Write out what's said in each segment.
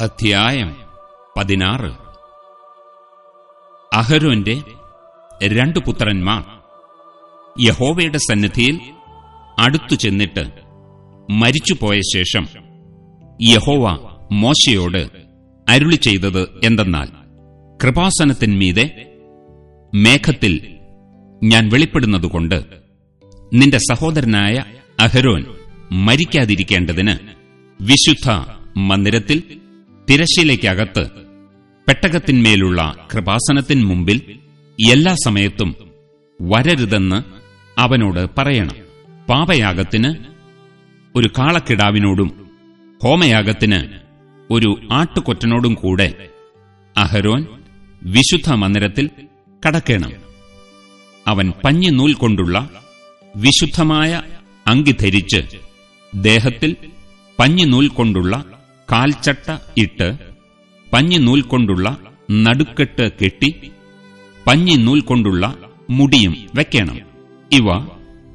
അധ്യായം പതിനാറ്. അഹരോന്റെ രണ്ടു പുത്രന്മാർ യഹോവയുടെ സന്നിധിയിൽ അടുത്തു ചെന്നിട്ട് മരിച്ചുപോയ ശേഷം യഹോവ മോശയോട് അരുളി ചെയ്തത് എന്തെന്നാൽ കൃപാസനത്തിന്മീതെ മേഘത്തിൽ ഞാൻ വെളിപ്പെടുന്നതുകൊണ്ട് നിന്റെ സഹോദരനായ അഹരോൻ മരിക്കാതിരിക്കേണ്ടതിന് വിശുദ്ധ മന്ദിരത്തിൽ തിരശ്ശീലയ്ക്കകത്ത് പെട്ടകത്തിന്മേലുള്ള കൃപാസനത്തിൻ മുമ്പിൽ എല്ലാ സമയത്തും വരരുതെന്ന് അവനോട് പറയണം. പാപയാഗത്തിന് ഒരു കാളക്കിടാവിനോടും ഹോമയാഗത്തിന് ഒരു ആട്ടുകൊറ്റനോടും കൂടെ അഹരോൻ വിശുദ്ധ മന്ദിരത്തിൽ കടക്കണം. അവൻ പഞ്ഞിനൂൽ കൊണ്ടുള്ള വിശുദ്ധമായ അങ്കി ധരിച്ച് ദേഹത്തിൽ പഞ്ഞിനൂൽ കൊണ്ടുള്ള കാൽച്ചട്ട ഇട്ട് പഞ്ഞിനൂൽ കൊണ്ടുള്ള നടുക്കെട്ട് കെട്ടി പഞ്ഞിനൂൽ കൊണ്ടുള്ള മുടിയും വെക്കണം. ഇവ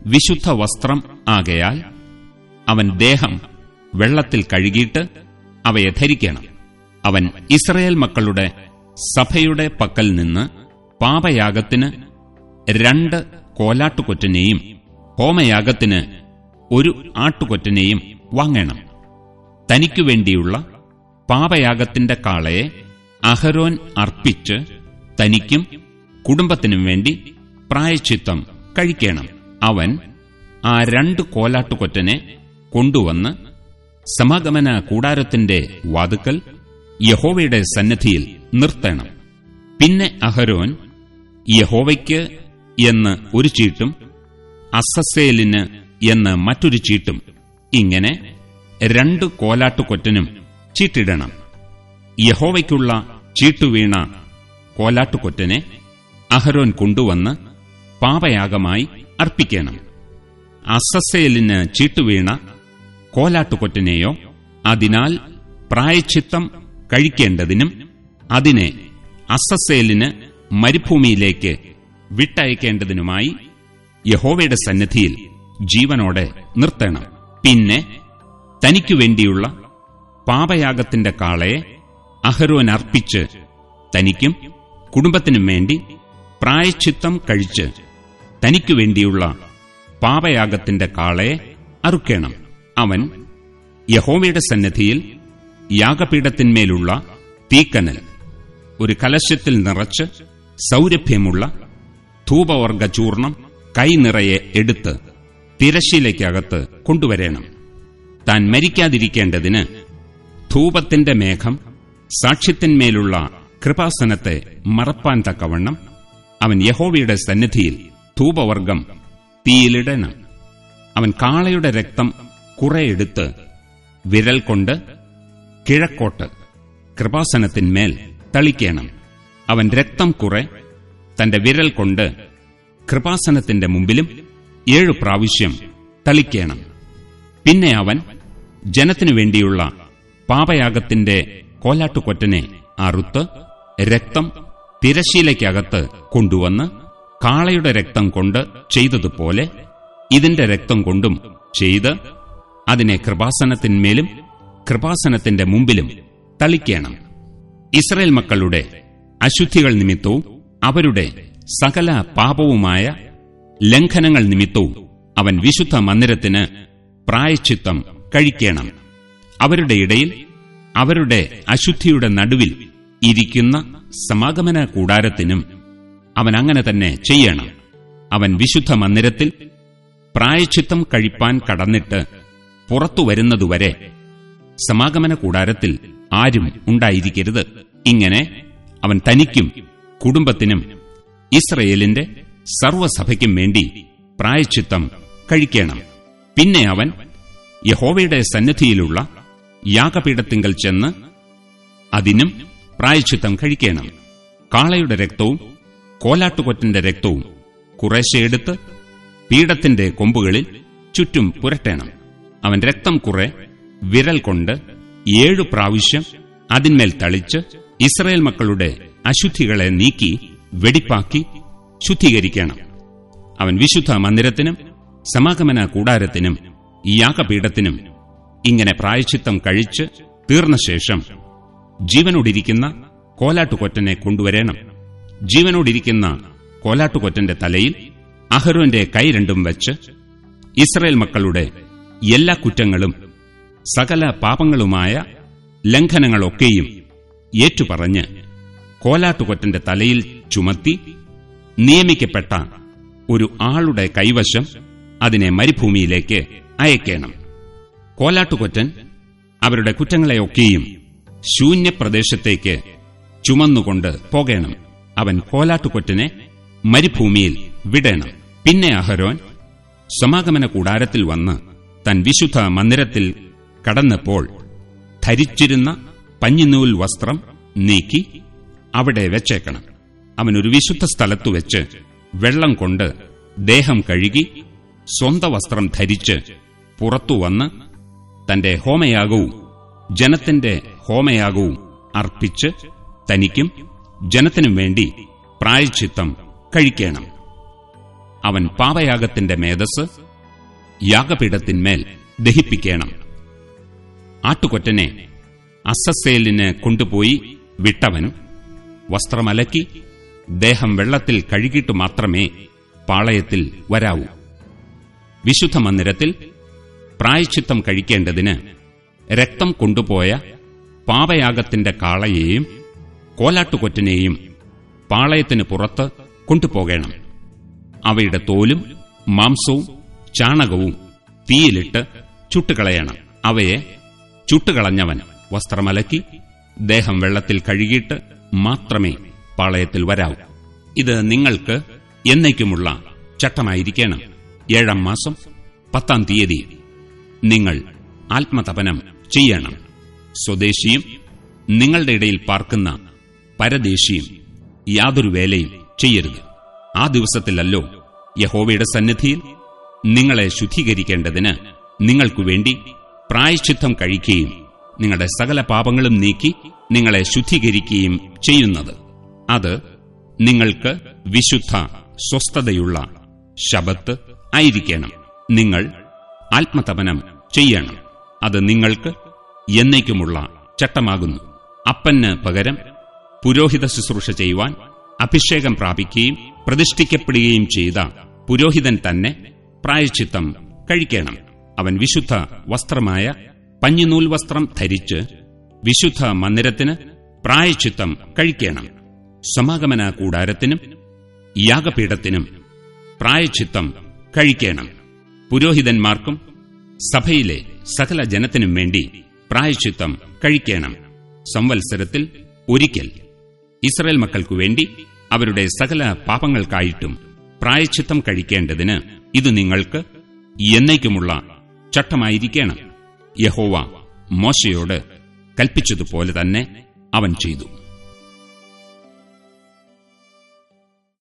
വിശുദ്ധ വസ്ത്രം ആകയാൽ അവൻ ദേഹം വെള്ളത്തിൽ കഴുകിയിട്ട് അവയെ ധരിക്കണം. അവൻ ഇസ്രയേൽ മക്കളുടെ സഭയുടെ പക്കൽ നിന്ന് പാപയാഗത്തിന് രണ്ട് കോലാട്ടുകൊറ്റനെയും ഹോമയാഗത്തിന് ഒരു ആട്ടുകൊറ്റനെയും വാങ്ങണം. തനിക്കു വേണ്ടിയുള്ള പാപയാഗത്തിന്റെ കാളയെ അഹരോൻ അർപ്പിച്ച് തനിക്കും കുടുംബത്തിനും വേണ്ടി പ്രായച്ചിത്തം കഴിക്കണം. അവൻ ആ രണ്ട് കോലാട്ടുകൊറ്റനെ കൊണ്ടുവന്ന് സമാഗമന കൂടാരത്തിന്റെ വാതുക്കൽ യഹോവയുടെ സന്നദ്ധിയിൽ നിർത്തണം. പിന്നെ അഹരോൻ യഹോവയ്ക്ക് എന്ന് ഒരു ചീട്ടും അസസേലിന് എന്ന് മറ്റൊരു ചീട്ടും ഇങ്ങനെ രണ്ട് കോലാട്ടുകൊറ്റനും ചീട്ടിടണം. യഹോവയ്ക്കുള്ള ചീട്ടുവീണ കോലാട്ടുകൊറ്റനെ അഹരോൻ കൊണ്ടുവന്ന് പാപയാഗമായി അർപ്പിക്കണം. അസസേലിന് ചീട്ടുവീണ കോലാട്ടുകൊറ്റനെയോ അതിനാൽ പ്രായച്ചിത്തം കഴിക്കേണ്ടതിനും അതിനെ അസസേലിന് മരുഭൂമിയിലേക്ക് വിട്ടയക്കേണ്ടതിനുമായി യഹോവയുടെ സന്നിധിയിൽ ജീവനോടെ നിർത്തണം. പിന്നെ തനിക്കു വേണ്ടിയുള്ള പാപയാഗത്തിന്റെ കാളയെ അഹരോൻ അർപ്പിച്ച് തനിക്കും കുടുംബത്തിനും വേണ്ടി പ്രായച്ചിത്തം കഴിച്ച് തനിക്കു വേണ്ടിയുള്ള പാപയാഗത്തിന്റെ കാളയെ അറുക്കണം. അവൻ യഹോവയുടെ സന്നദ്ധിയിൽ യാഗപീഠത്തിന്മേലുള്ള തീക്കനൽ ഒരു കലശത്തിൽ നിറച്ച് സൗരഭ്യമുള്ള ധൂപവർഗ ചൂർണം കൈനിറയെ എടുത്ത് തിരശ്ശീലയ്ക്കകത്ത് കൊണ്ടുവരണം. താൻ മരിക്കാതിരിക്കേണ്ടതിന് ധൂപത്തിന്റെ മേഘം സാക്ഷ്യത്തിന്മേലുള്ള കൃപാസനത്തെ മറപ്പാൻ തക്കവണ്ണം അവൻ യഹോവയുടെ സന്നിധിയിൽ ധൂപവർഗം തീയിലിടണം. അവൻ കാളയുടെ രക്തം കുറെ എടുത്ത് വിരൽ കൊണ്ട് കിഴക്കോട്ട് കൃപാസനത്തിന്മേൽ തളിക്കണം. അവൻ രക്തം കുറെ തന്റെ വിരൽ കൊണ്ട് കൃപാസനത്തിന്റെ മുമ്പിലും ഏഴു പ്രാവശ്യം തളിക്കണം. പിന്നെ അവൻ ജനത്തിനു വേണ്ടിയുള്ള പാപയാഗത്തിന്റെ കോലാട്ടുകൊറ്റനെ അറുത്ത് രക്തം തിരശീലയ്ക്കകത്ത് കൊണ്ടുവന്ന് കാളയുടെ രക്തം കൊണ്ട് ചെയ്തതുപോലെ ഇതിന്റെ രക്തം കൊണ്ടും ചെയ്ത് അതിനെ കൃപാസനത്തിന്മേലും കൃപാസനത്തിന്റെ മുമ്പിലും തളിക്കണം. ഇസ്രയേൽ മക്കളുടെ അശുദ്ധികൾ നിമിത്തവും അവരുടെ സകല പാപവുമായ ലംഘനങ്ങൾ നിമിത്തവും അവൻ വിശുദ്ധ മന്ദിരത്തിന് പ്രായച്ചിത്തം കഴിക്കണം. അവരുടെ ഇടയിൽ അവരുടെ അശുദ്ധിയുടെ നടുവിൽ ഇരിക്കുന്ന സമാഗമന കൂടാരത്തിനും അവൻ അങ്ങനെ തന്നെ ചെയ്യണം. അവൻ വിശുദ്ധ മന്ദിരത്തിൽ പ്രായച്ചിത്തം കഴിപ്പാൻ കടന്നിട്ട് പുറത്തു വരുന്നതുവരെ സമാഗമന കൂടാരത്തിൽ ആരും ഉണ്ടായിരിക്കരുത്. ഇങ്ങനെ അവൻ തനിക്കും കുടുംബത്തിനും ഇസ്രയേലിന്റെ സർവസഭയ്ക്കും വേണ്ടി പ്രായച്ചിത്തം കഴിക്കണം. പിന്നെ അവൻ യഹോവയുടെ സന്നിധിയിലുള്ള യാഗപീഠത്തിങ്കൽ ചെന്ന് അതിനും പ്രായച്ചിത്തം കഴിക്കണം. കാളയുടെ രക്തവും കോലാട്ടുകൊറ്റന്റെ രക്തവും കുറേശ്ശെ എടുത്ത് പീഠത്തിന്റെ കൊമ്പുകളിൽ ചുറ്റും പുരട്ടണം. അവൻ രക്തം കുറെ വിരൽ കൊണ്ട് ഏഴു പ്രാവശ്യം അതിന്മേൽ തളിച്ച് ഇസ്രയേൽ മക്കളുടെ അശുദ്ധികളെ നീക്കി വെടിപ്പാക്കി ശുദ്ധീകരിക്കണം. അവൻ വിശുദ്ധ മന്ദിരത്തിനും സമാഗമന കൂടാരത്തിനും യാഗപീഠത്തിനും ഇങ്ങനെ പ്രായശ്ചിത്തം കഴിച്ച് തീർന്ന ശേഷം ജീവനോടിരിക്കുന്ന കോലാട്ടുകൊറ്റനെ കൊണ്ടുവരേണം. ജീവനോടിരിക്കുന്ന കോലാട്ടുകൊറ്റന്റെ തലയിൽ അഹരോന്റെ കൈ രണ്ടും വെച്ച് ഇസ്രയേൽ മക്കളുടെ എല്ലാ കുറ്റങ്ങളും സകല പാപങ്ങളുമായ ലംഘനങ്ങളൊക്കെയും ഏറ്റുപറഞ്ഞ് കോലാട്ടുകൊറ്റന്റെ തലയിൽ ചുമത്തി നിയമിക്കപ്പെട്ട ഒരു ആളുടെ കൈവശം അതിനെ മരുഭൂമിയിലേക്ക് അയക്കേണം. കോലാട്ടുകൊറ്റൻ അവരുടെ കുറ്റങ്ങളെയൊക്കെയും ശൂന്യപ്രദേശത്തേക്ക് ചുമന്നുകൊണ്ട് പോകേണം. അവൻ കോലാട്ടുകൊറ്റനെ മരുഭൂമിയിൽ വിടേണം. പിന്നെ അഹരോൻ സമാഗമന കൂടാരത്തിൽ വന്ന് തൻ വിശുദ്ധ മന്ദിരത്തിൽ കടന്നപ്പോൾ ധരിച്ചിരുന്ന പഞ്ഞിനൂൽ വസ്ത്രം നീക്കി അവിടെ വെച്ചേക്കണം. അവനൊരു വിശുദ്ധ സ്ഥലത്തു വെച്ച് വെള്ളം കൊണ്ട് ദേഹം കഴുകി സ്വന്ത വസ്ത്രം ധരിച്ച് പുറത്തുവന്ന് തന്റെ ഹോമയാകവും ജനത്തിന്റെ ഹോമയാകവും അർപ്പിച്ച് തനിക്കും ജനത്തിനും വേണ്ടി പ്രായച്ചിത്തം കഴിക്കണം. അവൻ പാപയാഗത്തിന്റെ മേധസ് യാഗപീഠത്തിന്മേൽ ദഹിപ്പിക്കണം. ആട്ടുകൊറ്റനെ അസസേലിന് കൊണ്ടുപോയി വിട്ടവനും വസ്ത്രമലക്കി ദേഹം വെള്ളത്തിൽ കഴുകിയിട്ടു മാത്രമേ പാളയത്തിൽ വരാവൂ. വിശുദ്ധ മന്ദിരത്തിൽ പ്രായച്ചിത്തം കഴിക്കേണ്ടതിന് രക്തം കൊണ്ടുപോയ പാപയാഗത്തിന്റെ കാളയെയും കോലാട്ടുകൊറ്റനെയും പാളയത്തിന് പുറത്ത് കൊണ്ടുപോകണം. അവയുടെ തോലും മാംസവും ചാണകവും തീയിലിട്ട് ചുട്ടുകളയണം. അവയെ ചുട്ടുകളഞ്ഞവൻ വസ്ത്രമലക്കി ദേഹം വെള്ളത്തിൽ കഴുകിയിട്ട് മാത്രമേ പാളയത്തിൽ വരാവൂ. ഇത് നിങ്ങൾക്ക് എന്നേക്കുമുള്ള ചട്ടമായിരിക്കണം. ഏഴാം മാസം പത്താം തീയതി. നിങ്ങൾ ആത്മതപനം ചെയ്യണം. സ്വദേശിയും നിങ്ങളുടെ ഇടയിൽ പാർക്കുന്ന പരദേശിയും യാതൊരു വേലയും ചെയ്യരുത്. ആ ദിവസത്തിലല്ലോ യഹോവയുടെ സന്നിധിയിൽ നിങ്ങളെ ശുദ്ധീകരിക്കേണ്ടതിന് നിങ്ങൾക്കു വേണ്ടി പ്രായശ്ചിത്തം കഴിക്കുകയും നിങ്ങളുടെ സകല പാപങ്ങളും നീക്കി നിങ്ങളെ ശുദ്ധീകരിക്കുകയും ചെയ്യുന്നത്. അത് നിങ്ങൾക്ക് വിശുദ്ധ സ്വസ്ഥതയുള്ള ശബത്ത് ആയിരിക്കണം. നിങ്ങൾ ആത്മതപനം ചെയ്യണം. അത് നിങ്ങൾക്ക് എന്നേക്കുമുള്ള ചട്ടമാകുന്നു. അപ്പന് പകരം പുരോഹിത ശുശ്രൂഷ ചെയ്യുവാൻ അഭിഷേകം പ്രാപിക്കുകയും പ്രതിഷ്ഠിക്കപ്പെടുകയും ചെയ്ത പുരോഹിതൻ തന്നെ പ്രായച്ചിത്തം കഴിക്കണം. അവൻ വിശുദ്ധ വസ്ത്രമായ പഞ്ഞിനൂൽ വസ്ത്രം ധരിച്ച് വിശുദ്ധ മന്ദിരത്തിന് പ്രായച്ചിത്തം കഴിക്കണം. സമാഗമന കൂടാരത്തിനും യാഗപീഠത്തിനും പ്രായച്ചിത്തം കഴിക്കണം. പുരോഹിതന്മാർക്കും സഭയിലെ സകല ജനത്തിനും വേണ്ടി പ്രായശ്ചിത്തം കഴിക്കണം. സംവത്സരത്തിൽ ഒരിക്കൽ ഇസ്രയേൽ മക്കൾക്കു വേണ്ടി അവരുടെ സകല പാപങ്ങൾക്കായിട്ടും പ്രായച്ചിത്തം കഴിക്കേണ്ടതിന് ഇത് നിങ്ങൾക്ക് എന്നേക്കുമുള്ള ചട്ടമായിരിക്കണം. യഹോവ മോശയോട് കൽപ്പിച്ചതുപോലെ തന്നെ അവൻ ചെയ്തു.